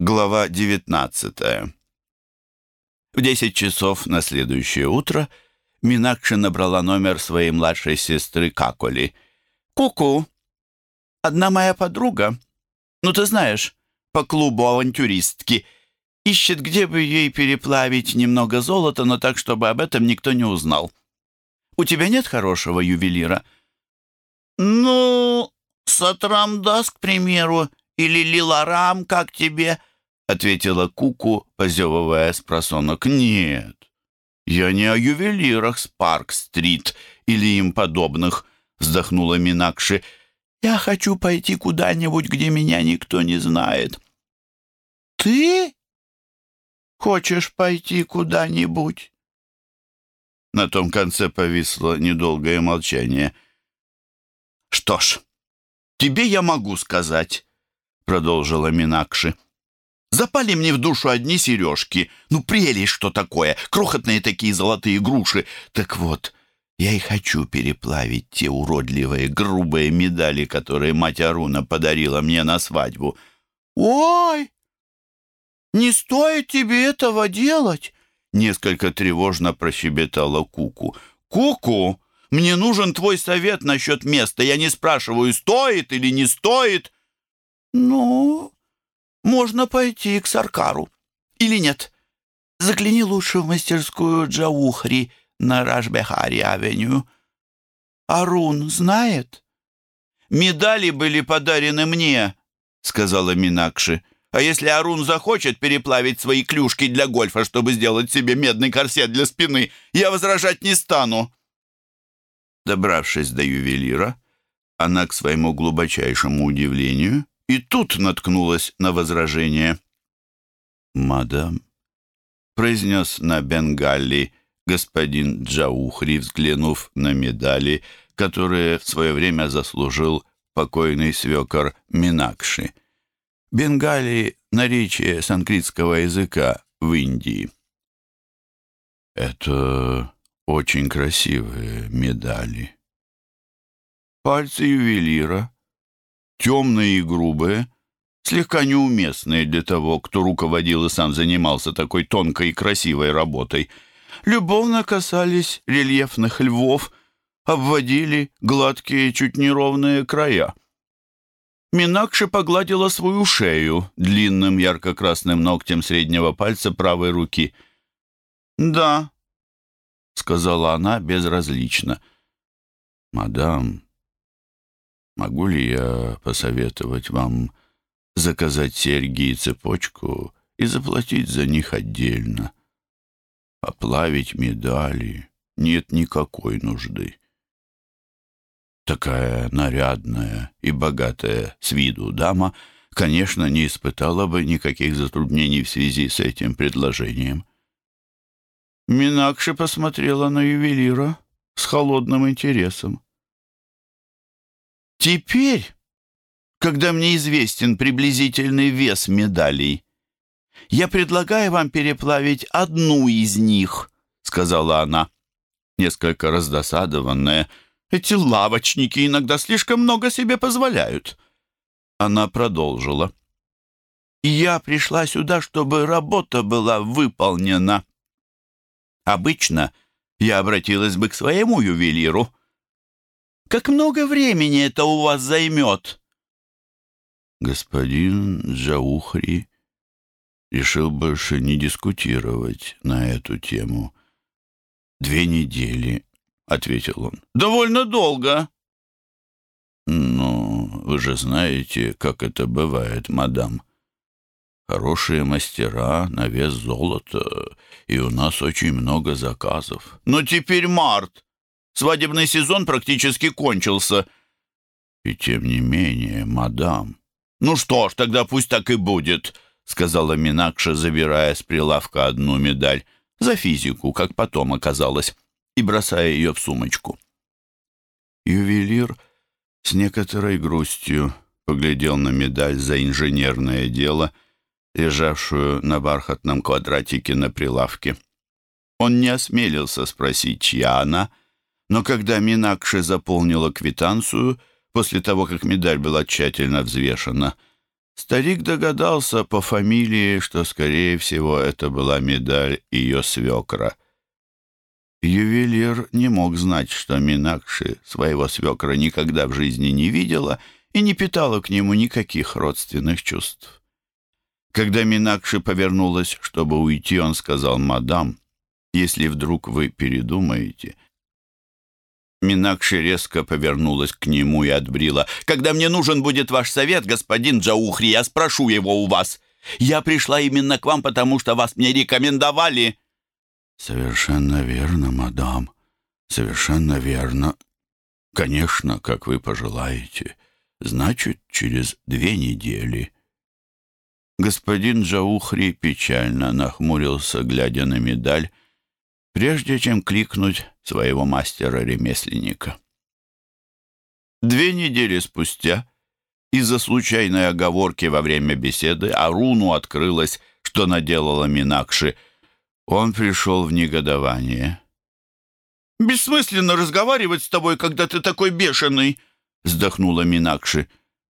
Глава 19 В 10 часов на следующее утро Минакши набрала номер своей младшей сестры Каколи. «Ку-ку! Одна моя подруга, ну ты знаешь, по клубу авантюристки, ищет, где бы ей переплавить немного золота, но так, чтобы об этом никто не узнал. У тебя нет хорошего ювелира?» «Ну, Сатрамдас, к примеру, или Лиларам, как тебе?» — ответила Куку, позевывая с просонок. «Нет, я не о ювелирах с Парк-стрит или им подобных», — вздохнула Минакши. «Я хочу пойти куда-нибудь, где меня никто не знает». «Ты хочешь пойти куда-нибудь?» На том конце повисло недолгое молчание. «Что ж, тебе я могу сказать», — продолжила Минакши. Запали мне в душу одни сережки. Ну, прелесть, что такое. Крохотные такие золотые груши. Так вот, я и хочу переплавить те уродливые, грубые медали, которые мать Аруна подарила мне на свадьбу. «Ой, не стоит тебе этого делать!» Несколько тревожно прощебетала Куку. «Куку, мне нужен твой совет насчет места. Я не спрашиваю, стоит или не стоит». «Ну, можно пойти к Саркару. Или нет? Загляни лучше в мастерскую Джаухри на Рашбехари-авеню. Арун знает? Медали были подарены мне, сказала Минакши. А если Арун захочет переплавить свои клюшки для гольфа, чтобы сделать себе медный корсет для спины, я возражать не стану. Добравшись до ювелира, она, к своему глубочайшему удивлению, и тут наткнулась на возражение. «Мадам», — произнес на Бенгалли господин Джаухри, взглянув на медали, которые в свое время заслужил покойный свекор Минакши. Бенгали — наречие санскритского языка в Индии. «Это очень красивые медали». Пальцы ювелира темные и грубые, слегка неуместные для того, кто руководил и сам занимался такой тонкой и красивой работой, любовно касались рельефных львов, обводили гладкие, чуть неровные края. Минакши погладила свою шею длинным ярко-красным ногтем среднего пальца правой руки. «Да», — сказала она безразлично. «Мадам, Могу ли я посоветовать вам заказать серьги и цепочку и заплатить за них отдельно? Оплавить медали нет никакой нужды. Такая нарядная и богатая с виду дама, конечно, не испытала бы никаких затруднений в связи с этим предложением. Минакши посмотрела на ювелира с холодным интересом. Теперь, когда мне известен приблизительный вес медалей, я предлагаю вам переплавить одну из них, сказала она, несколько раздосадованная. Эти лавочники иногда слишком много себе позволяют. Она продолжила. Я пришла сюда, чтобы работа была выполнена. Обычно я обратилась бы к своему ювелиру, как много времени это у вас займет?» Господин Джаухри решил больше не дискутировать на эту тему. «Две недели», — ответил он. «Довольно долго». «Ну, вы же знаете, как это бывает, мадам. Хорошие мастера на вес золота, и у нас очень много заказов. Но теперь март. Свадебный сезон практически кончился. И тем не менее, мадам... Ну что ж, тогда пусть так и будет, сказала Минакша, забирая с прилавка одну медаль. За физику, как потом оказалось, и бросая ее в сумочку. Ювелир с некоторой грустью поглядел на медаль за инженерное дело, лежавшую на бархатном квадратике на прилавке. Он не осмелился спросить, чья она, но когда Минакши заполнила квитанцию, после того, как медаль была тщательно взвешена, Старик догадался по фамилии, что, скорее всего, это была медаль ее свекра. Ювелир не мог знать, что Минакши своего свекра никогда в жизни не видела и не питала к нему никаких родственных чувств. Когда Минакши повернулась, чтобы уйти, он сказал, «Мадам, если вдруг вы передумаете...» Минакши резко повернулась к нему и отбрила. «Когда мне нужен будет ваш совет, господин Джаухри, я спрошу его у вас. Я пришла именно к вам, потому что вас мне рекомендовали». «Совершенно верно, мадам. Совершенно верно. Конечно, как вы пожелаете. Значит, через две недели». Господин Джаухри печально нахмурился, глядя на медаль, прежде чем кликнуть своего мастера-ремесленника. Две недели спустя из-за случайной оговорки во время беседы Аруну открылось, что наделала Минакши. Он пришел в негодование. «Бессмысленно разговаривать с тобой, когда ты такой бешеный!» — вздохнула Минакши.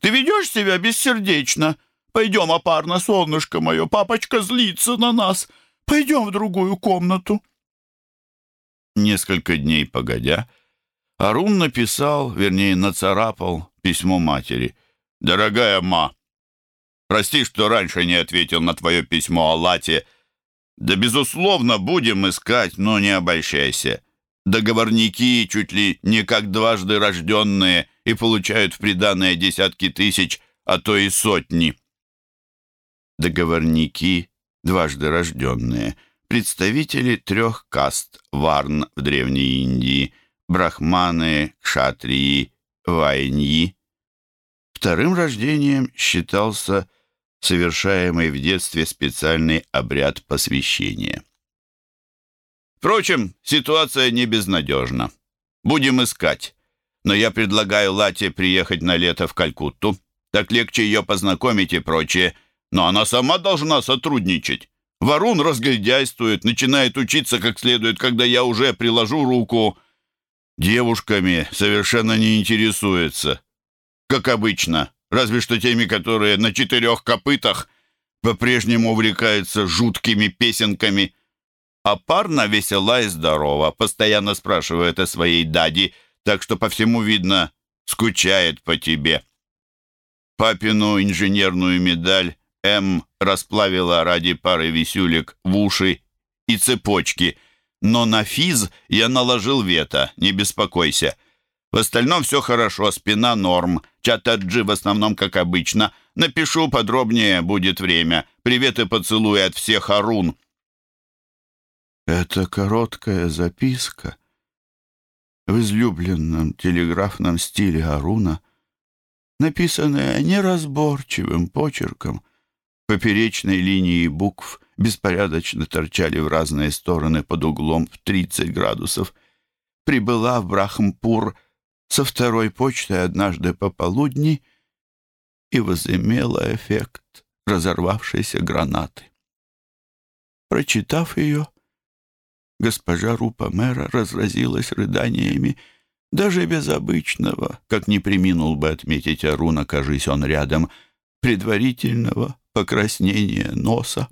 «Ты ведешь себя бессердечно!» Пойдем, опарно, солнышко мое, папочка злится на нас. Пойдем в другую комнату». Несколько дней погодя, Арун написал, вернее, нацарапал письмо матери. «Дорогая ма, прости, что раньше не ответил на твое письмо о Лате. Да, безусловно, будем искать, но не обольщайся. Договорники чуть ли не как дважды рожденные и получают в приданное десятки тысяч, а то и сотни» договорники, дважды рожденные, представители трех каст варн в Древней Индии, брахманы, кшатрии, вайньи. Вторым рождением считался совершаемый в детстве специальный обряд посвящения. Впрочем, ситуация не безнадежна. Будем искать. Но я предлагаю Лате приехать на лето в Калькутту. Так легче ее познакомить и прочее но она сама должна сотрудничать. Варун разгильдяйствует, начинает учиться как следует, когда я уже приложу руку. Девушками совершенно не интересуется. Как обычно, разве что теми, которые на четырех копытах по-прежнему увлекаются жуткими песенками. А парна весела и здорова, постоянно спрашивает о своей дади, так что по всему видно, скучает по тебе. Папину инженерную медаль М. расплавила ради пары висюлек в уши и цепочки, но на физ я наложил вето, не беспокойся. В остальном все хорошо, спина норм, чатаджи в основном как обычно. Напишу подробнее, будет время. Привет и поцелуй от всех, Арун. Это короткая записка в излюбленном телеграфном стиле Аруна, написанная неразборчивым почерком, Поперечной линии букв беспорядочно торчали в разные стороны под углом в 30 градусов. Прибыла в Брахмпур со второй почтой однажды пополудни и возымела эффект разорвавшейся гранаты. Прочитав ее, госпожа Рупа мэра разразилась рыданиями, даже без обычного, как не приминул бы отметить Арун, окажись он рядом, предварительного покраснение носа.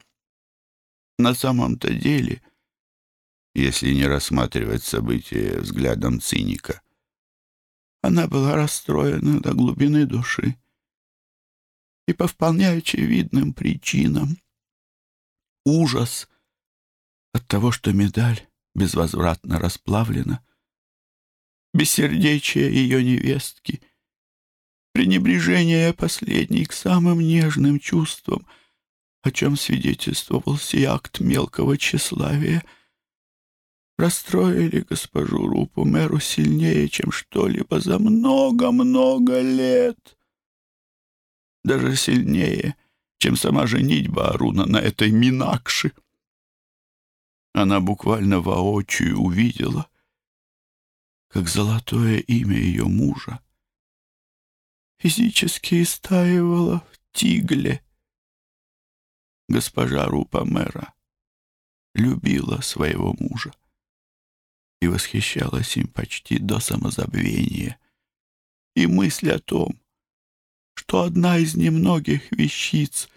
На самом-то деле, если не рассматривать события взглядом циника, она была расстроена до глубины души и по вполне очевидным причинам. Ужас от того, что медаль безвозвратно расплавлена, бессердечие ее невестки — пренебрежение последней к самым нежным чувствам, о чем свидетельствовал сей акт мелкого тщеславия, расстроили госпожу Рупу мэру сильнее, чем что-либо за много-много лет. Даже сильнее, чем сама женитьба Аруна на этой Минакши. Она буквально воочию увидела, как золотое имя ее мужа физически истаивала в тигле. Госпожа Рупа мэра любила своего мужа и восхищалась им почти до самозабвения. И мысль о том, что одна из немногих вещиц,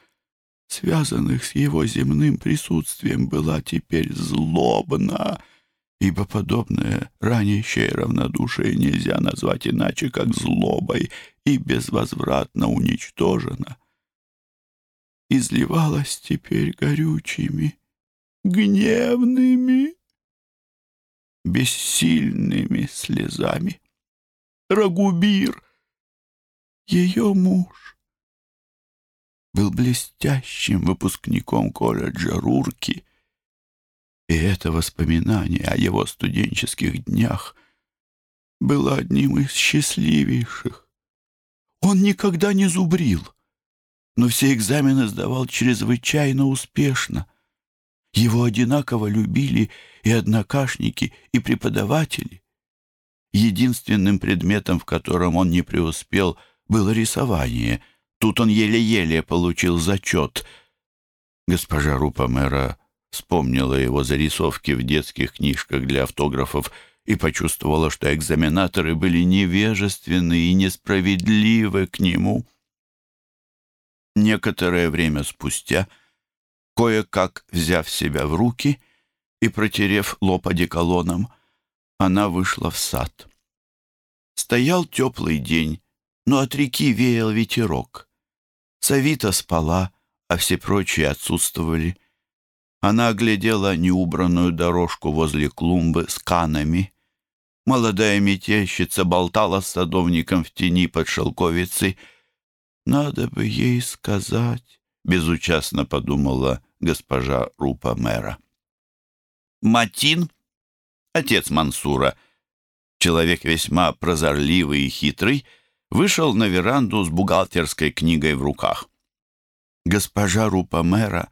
связанных с его земным присутствием, была теперь злобна, ибо подобное ранящее равнодушие нельзя назвать иначе, как злобой, и безвозвратно уничтожено. Изливалась теперь горючими, гневными, бессильными слезами. Рагубир, ее муж, был блестящим выпускником колледжа Рурки, и это воспоминание о его студенческих днях было одним из счастливейших. Он никогда не зубрил, но все экзамены сдавал чрезвычайно успешно. Его одинаково любили и однокашники, и преподаватели. Единственным предметом, в котором он не преуспел, было рисование. Тут он еле-еле получил зачет. Госпожа Рупа-мэра вспомнила его зарисовки в детских книжках для автографов и почувствовала, что экзаменаторы были невежественны и несправедливы к нему. Некоторое время спустя, кое-как взяв себя в руки и протерев лоб одеколоном, она вышла в сад. Стоял теплый день, но от реки веял ветерок. Савита спала, а все прочие отсутствовали. Она оглядела неубранную дорожку возле клумбы с канами. Молодая метельщица болтала с садовником в тени под шелковицей. «Надо бы ей сказать», — безучастно подумала госпожа Рупа мэра. Матин отец Мансура, человек весьма прозорливый и хитрый, вышел на веранду с бухгалтерской книгой в руках. Госпожа Рупа-мэра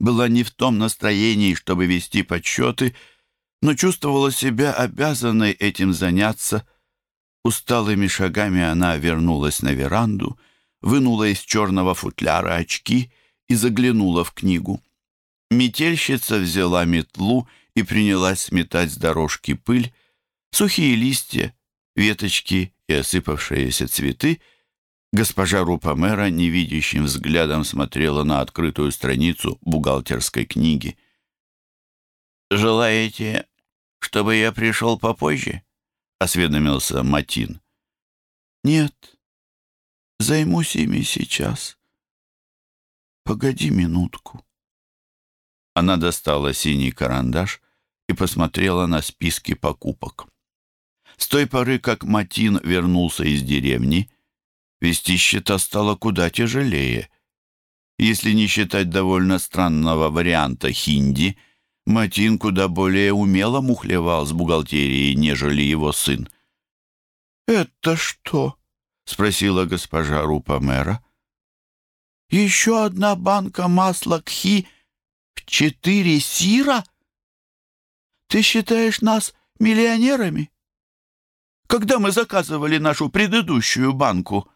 была не в том настроении, чтобы вести подсчеты, но чувствовала себя обязанной этим заняться. Усталыми шагами она вернулась на веранду, вынула из черного футляра очки и заглянула в книгу. Метельщица взяла метлу и принялась сметать с дорожки пыль, сухие листья, веточки и осыпавшиеся цветы, госпожа Рупамера невидящим взглядом смотрела на открытую страницу бухгалтерской книги. «Желаете, чтобы я пришел попозже?» — осведомился Матин. «Нет, займусь ими сейчас. Погоди минутку». Она достала синий карандаш и посмотрела на списки покупок. С той поры, как Матин вернулся из деревни, вести счета стало куда тяжелее. Если не считать довольно странного варианта хинди, Матин куда более умело мухлевал с бухгалтерией, нежели его сын. «Это что?» — спросила госпожа Рупа мэра. «Еще одна банка масла кхи — Четыре сира? Ты считаешь нас миллионерами? Когда мы заказывали нашу предыдущую банку?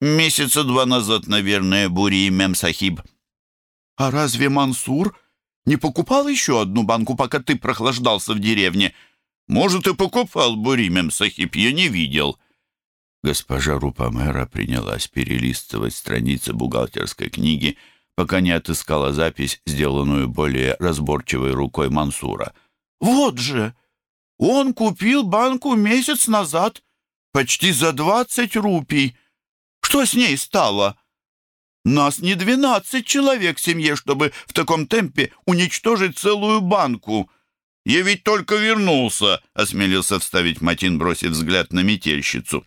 Месяца два назад, наверное, Бури и Мемсахиб. А разве Мансур не покупал еще одну банку, пока ты прохлаждался в деревне? Может, и покупал Бури Мемсахиб, я не видел. Госпожа Рупамера принялась перелистывать страницы бухгалтерской книги, пока не отыскала запись, сделанную более разборчивой рукой Мансура. «Вот же! Он купил банку месяц назад, почти за двадцать рупий. Что с ней стало? Нас не двенадцать человек в семье, чтобы в таком темпе уничтожить целую банку». «Я ведь только вернулся», — осмелился вставить Матин, бросив взгляд на метельщицу.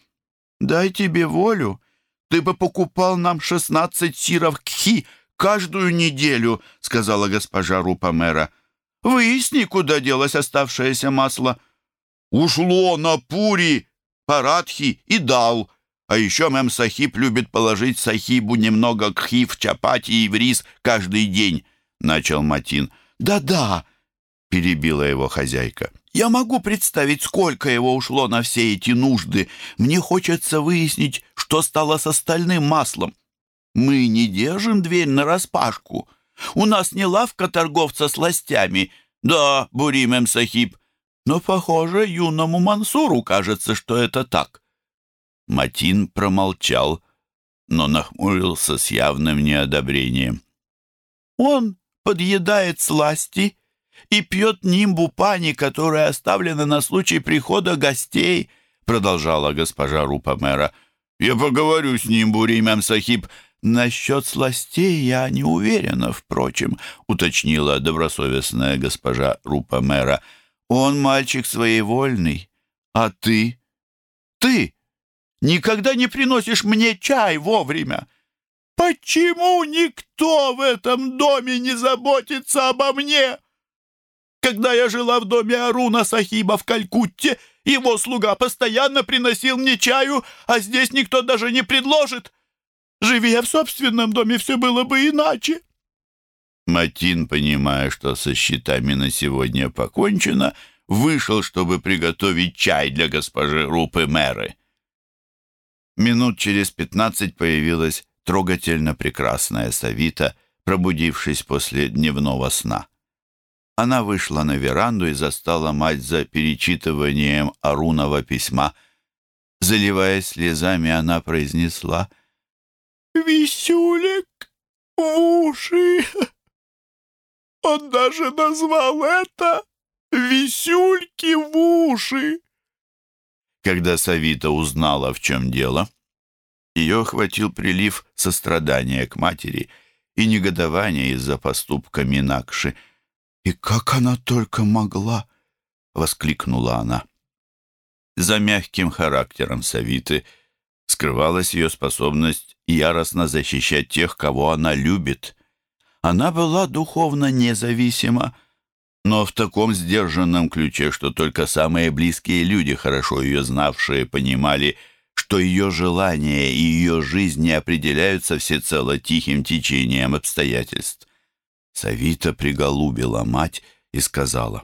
«Дай тебе волю. Ты бы покупал нам шестнадцать сиров кхи каждую неделю», — сказала госпожа Рупа-мэра. «Выясни, куда делось оставшееся масло». «Ушло на пури, парадхи и дал. А еще мэм Сахиб любит положить Сахибу немного кхи в чапати и в рис каждый день», — начал Матин. «Да-да», — перебила его хозяйка. «Я могу представить, сколько его ушло на все эти нужды. Мне хочется выяснить, что стало с остальным маслом. Мы не держим дверь нараспашку. У нас не лавка торговца с ластями. Да, Буримем Сахиб. Но, похоже, юному Мансуру кажется, что это так. Матин промолчал, но нахмурился с явным неодобрением. «Он подъедает сласти и пьет нимбу пани, которая оставлена на случай прихода гостей», продолжала госпожа Рупа-мэра. «Я поговорю с ним, Буримям Сахиб». «Насчет сластей я не уверена, впрочем», уточнила добросовестная госпожа Рупа-мэра. «Он мальчик своевольный, а ты? Ты никогда не приносишь мне чай вовремя. Почему никто в этом доме не заботится обо мне?» Когда я жила в доме Аруна Сахиба в Калькутте, его слуга постоянно приносил мне чаю, а здесь никто даже не предложит. Живи я в собственном доме, все было бы иначе». Матин, понимая, что со счетами на сегодня покончено, вышел, чтобы приготовить чай для госпожи Рупы Мэры. Минут через пятнадцать появилась трогательно прекрасная Савита, пробудившись после дневного сна. Она вышла на веранду и застала мать за перечитыванием Арунова письма. Заливаясь слезами, она произнесла «Висюлик в уши!» Он даже назвал это «Висюльки в уши!» Когда Савита узнала, в чем дело, ее охватил прилив сострадания к матери и негодования из-за поступка Минакши — «И как она только могла!» — воскликнула она. За мягким характером Савиты скрывалась ее способность яростно защищать тех, кого она любит. Она была духовно независима, но в таком сдержанном ключе, что только самые близкие люди, хорошо ее знавшие, понимали, что ее желания и ее жизнь не определяются всецело тихим течением обстоятельств. Савита приголубила мать и сказала,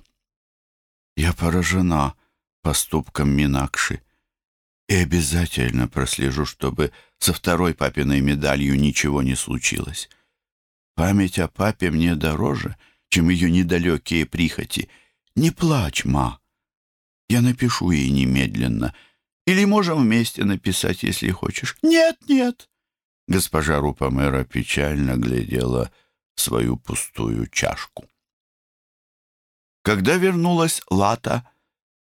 «Я поражена поступком Минакши и обязательно прослежу, чтобы со второй папиной медалью ничего не случилось. Память о папе мне дороже, чем ее недалекие прихоти. Не плачь, ма. Я напишу ей немедленно. Или можем вместе написать, если хочешь. Нет, нет. Госпожа Рупамера печально глядела свою пустую чашку. Когда вернулась Лата,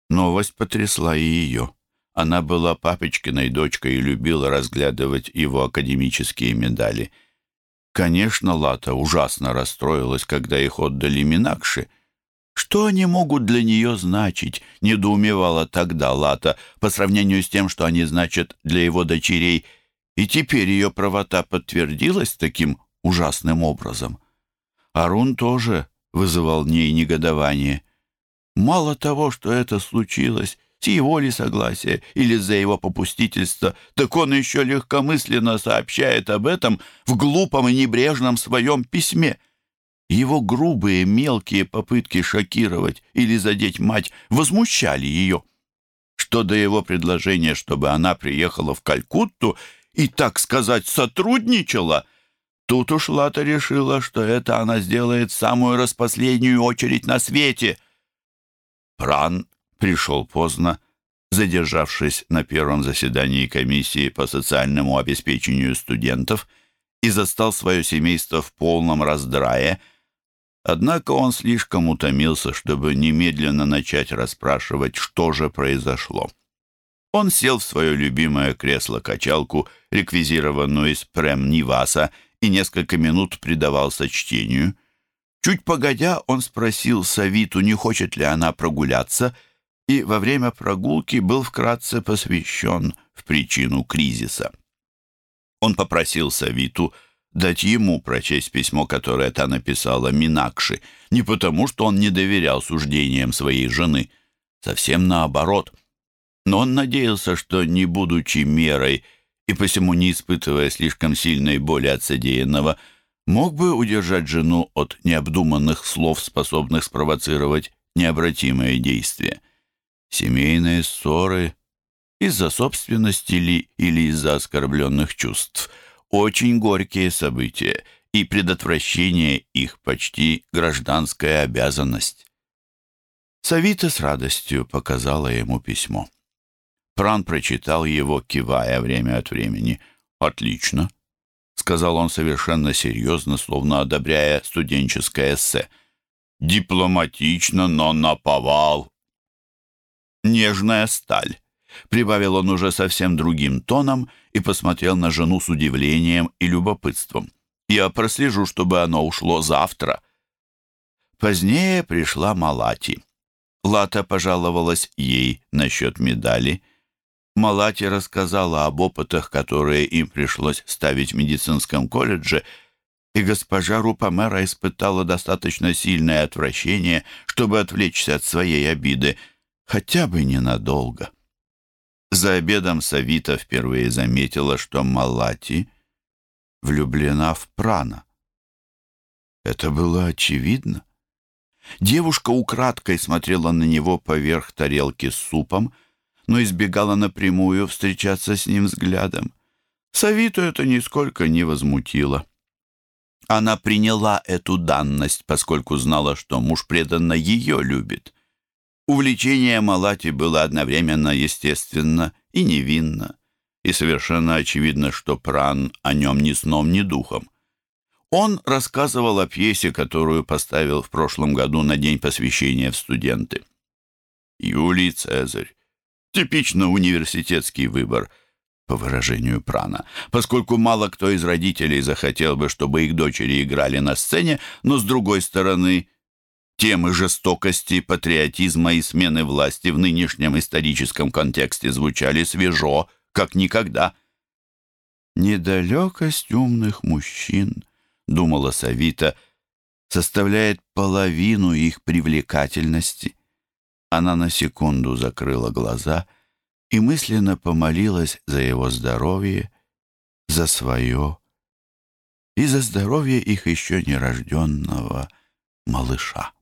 новость потрясла и ее. Она была папочкиной дочкой и любила разглядывать его академические медали. Конечно, Лата ужасно расстроилась, когда их отдали Минакши. Что они могут для нее значить, недоумевала тогда Лата, по сравнению с тем, что они значат для его дочерей, и теперь ее правота подтвердилась таким ужасным образом. Арун тоже вызывал в ней негодование. Мало того, что это случилось, с его ли согласия или за его попустительство, так он еще легкомысленно сообщает об этом в глупом и небрежном своем письме. Его грубые мелкие попытки шокировать или задеть мать возмущали ее. Что до его предложения, чтобы она приехала в Калькутту и, так сказать, сотрудничала — Тут уж Лата решила, что это она сделает самую распоследнюю очередь на свете. Пран пришел поздно, задержавшись на первом заседании комиссии по социальному обеспечению студентов и застал свое семейство в полном раздрае. Однако он слишком утомился, чтобы немедленно начать расспрашивать, что же произошло. Он сел в свое любимое кресло-качалку, реквизированную из Прем-Ниваса, и несколько минут предавался чтению. Чуть погодя, он спросил Савиту, не хочет ли она прогуляться, и во время прогулки был вкратце посвящен в причину кризиса. Он попросил Савиту дать ему прочесть письмо, которое та написала Минакши, не потому, что он не доверял суждениям своей жены, совсем наоборот. Но он надеялся, что, не будучи мерой и посему, не испытывая слишком сильной боли от содеянного, мог бы удержать жену от необдуманных слов, способных спровоцировать необратимое действие. Семейные ссоры из-за собственности ли или из-за оскорбленных чувств – очень горькие события, и предотвращение их почти гражданская обязанность. Савита с радостью показала ему письмо. Пран прочитал его, кивая время от времени. «Отлично», — сказал он совершенно серьезно, словно одобряя студенческое эссе. «Дипломатично, но наповал». «Нежная сталь», — прибавил он уже совсем другим тоном и посмотрел на жену с удивлением и любопытством. «Я прослежу, чтобы оно ушло завтра». Позднее пришла Малати. Лата пожаловалась ей насчет медали. Малати рассказала об опытах, которые им пришлось ставить в медицинском колледже, и госпожа Рупамера испытала достаточно сильное отвращение, чтобы отвлечься от своей обиды, хотя бы ненадолго. За обедом Савита впервые заметила, что Малати влюблена в Прана. Это было очевидно. Девушка украдкой смотрела на него поверх тарелки с супом, но избегала напрямую встречаться с ним взглядом. Савиту это нисколько не возмутило. Она приняла эту данность, поскольку знала, что муж преданно ее любит. Увлечение Малати было одновременно естественно и невинно, и совершенно очевидно, что Пран о нем ни сном, ни духом. Он рассказывал о пьесе, которую поставил в прошлом году на день посвящения в студенты. Юлий Цезарь. Типично университетский выбор, по выражению Прана, поскольку мало кто из родителей захотел бы, чтобы их дочери играли на сцене, но, с другой стороны, темы жестокости, патриотизма и смены власти в нынешнем историческом контексте звучали свежо, как никогда. Недалекость умных мужчин —— думала Савита, — составляет половину их привлекательности. Она на секунду закрыла глаза и мысленно помолилась за его здоровье, за свое и за здоровье их еще нерожденного малыша.